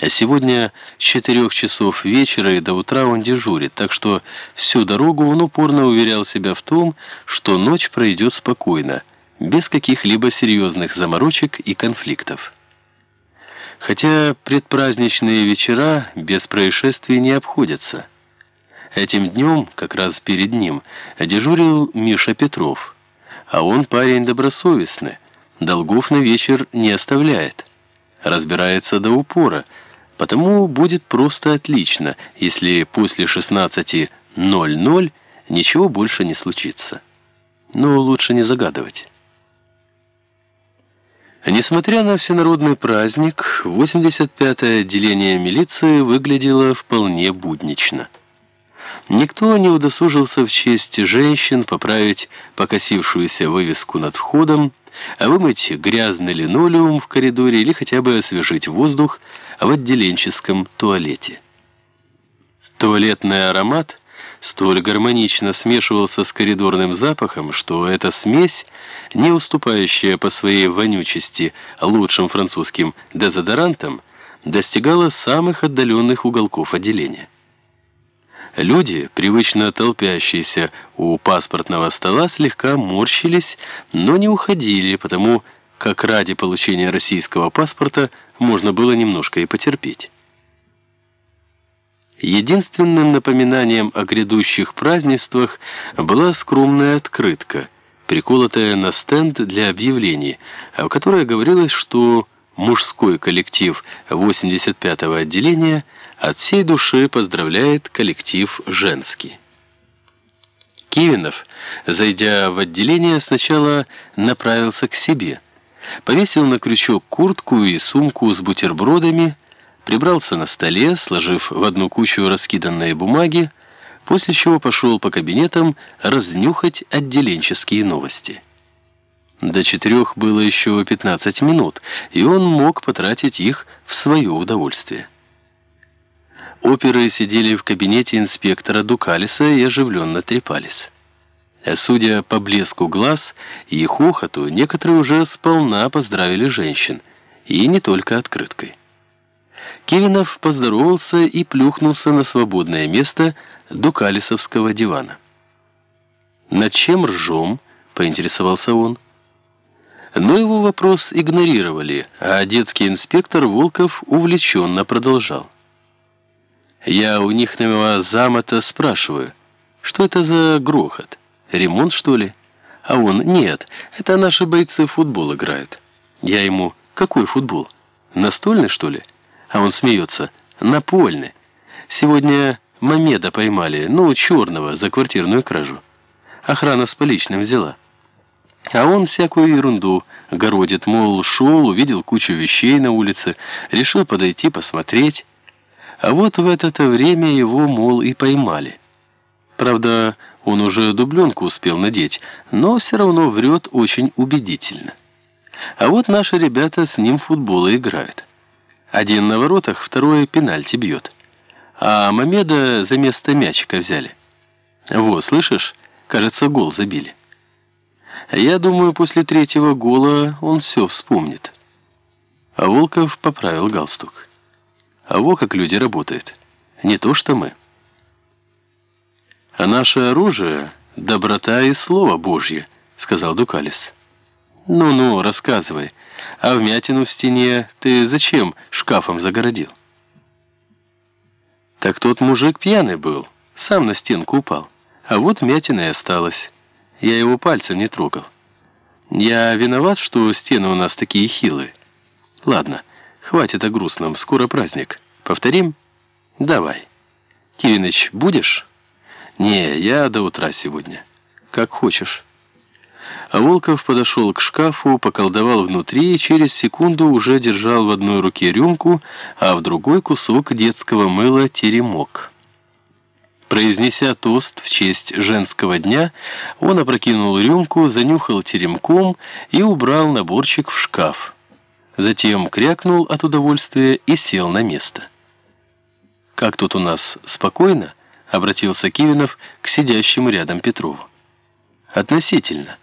А сегодня с четырех часов вечера и до утра он дежурит, так что всю дорогу он упорно уверял себя в том, что ночь пройдет спокойно, без каких-либо серьезных заморочек и конфликтов. Хотя предпраздничные вечера без происшествий не обходятся. Этим днем, как раз перед ним, дежурил Миша Петров, а он парень добросовестный, долгов на вечер не оставляет, разбирается до упора, Потому будет просто отлично, если после 16.00 ничего больше не случится. Но лучше не загадывать. Несмотря на всенародный праздник, 85-е отделение милиции выглядело вполне буднично. Никто не удосужился в честь женщин поправить покосившуюся вывеску над входом, а вымыть грязный линолеум в коридоре или хотя бы освежить воздух в отделенческом туалете. Туалетный аромат столь гармонично смешивался с коридорным запахом, что эта смесь, не уступающая по своей вонючести лучшим французским дезодорантам, достигала самых отдаленных уголков отделения. Люди, привычно толпящиеся у паспортного стола, слегка морщились, но не уходили, потому как ради получения российского паспорта можно было немножко и потерпеть. Единственным напоминанием о грядущих празднествах была скромная открытка, приколотая на стенд для объявлений, в которой говорилось, что мужской коллектив 85-го отделения от всей души поздравляет коллектив женский. Кивинов, зайдя в отделение, сначала направился к себе – повесил на крючок куртку и сумку с бутербродами, прибрался на столе, сложив в одну кучу раскиданные бумаги, после чего пошел по кабинетам разнюхать отделенческие новости. До четырех было еще 15 минут, и он мог потратить их в свое удовольствие. Оперы сидели в кабинете инспектора Дукалиса и оживленно трепались. А судя по блеску глаз и хохоту, некоторые уже сполна поздравили женщин, и не только открыткой. Кевинов поздоровался и плюхнулся на свободное место дукалисовского дивана. «Над чем ржем?» — поинтересовался он. Но его вопрос игнорировали, а детский инспектор Волков увлеченно продолжал. «Я у них на замота спрашиваю, что это за грохот?» Ремонт, что ли? А он, нет, это наши бойцы футбол играют. Я ему, какой футбол? Настольный, что ли? А он смеется, напольный. Сегодня Мамеда поймали, ну, черного, за квартирную кражу. Охрана с поличным взяла. А он всякую ерунду городит, мол, шел, увидел кучу вещей на улице, решил подойти посмотреть. А вот в это время его, мол, и поймали. Правда, он уже дубленку успел надеть, но все равно врет очень убедительно. А вот наши ребята с ним в футбол играют. Один на воротах, второй пенальти бьет. А Мамеда за место мячика взяли. Вот, слышишь? Кажется, гол забили. Я думаю, после третьего гола он все вспомнит. А Волков поправил галстук. А во как люди работают. Не то что мы. «А наше оружие — доброта и слово Божье», — сказал Дукалис. «Ну-ну, рассказывай. А вмятину в стене ты зачем шкафом загородил?» «Так тот мужик пьяный был, сам на стенку упал. А вот вмятина и осталась. Я его пальцем не трогал. Я виноват, что стены у нас такие хилые. Ладно, хватит о грустном, скоро праздник. Повторим? Давай. Кивиныч, будешь?» «Не, я до утра сегодня. Как хочешь». А Волков подошел к шкафу, поколдовал внутри и через секунду уже держал в одной руке рюмку, а в другой кусок детского мыла теремок. Произнеся тост в честь женского дня, он опрокинул рюмку, занюхал теремком и убрал наборчик в шкаф. Затем крякнул от удовольствия и сел на место. «Как тут у нас спокойно?» обратился Кивинов к сидящему рядом Петрову. Относительно.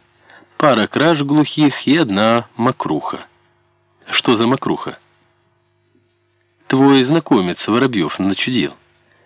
Пара краж глухих и одна мокруха. Что за мокруха? твой знакомец Воробьев начудил.